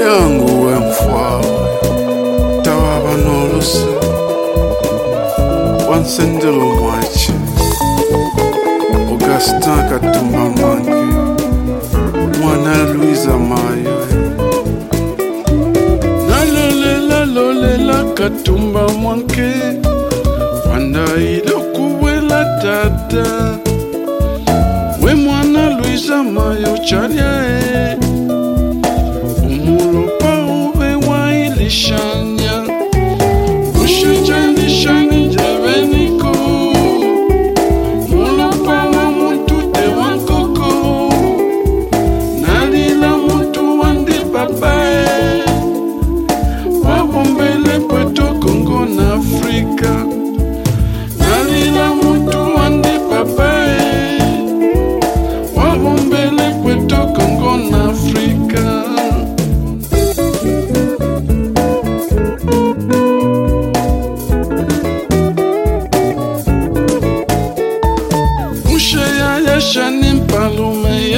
yangu we mfwawe tawaba nolusa wansendela omwaki augustin katumba mange mwana luisa mayo. Nalolela katumba mwanke wandai tata. We mwana luisa mayo calya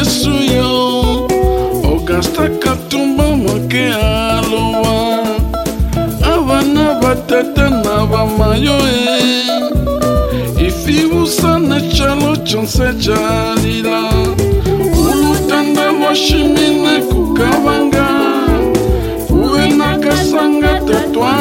yesu yo ogasta katumba moke aloba awa na batata na bamayo e. Ifibusa na tyalo tyonse tyalila ulutanda moshimine kukabanga. Uwe nakasanga tatwa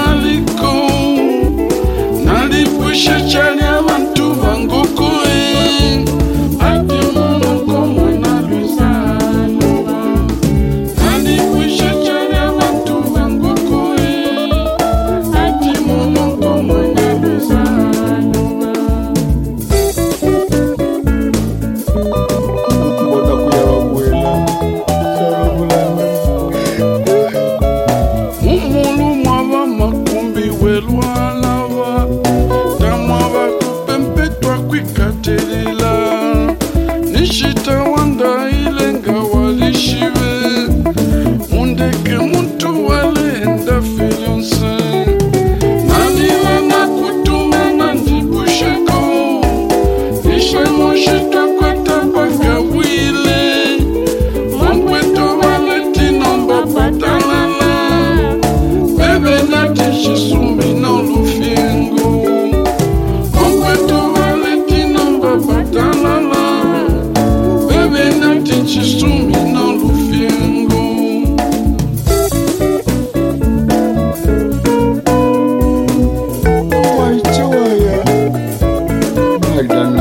done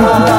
아.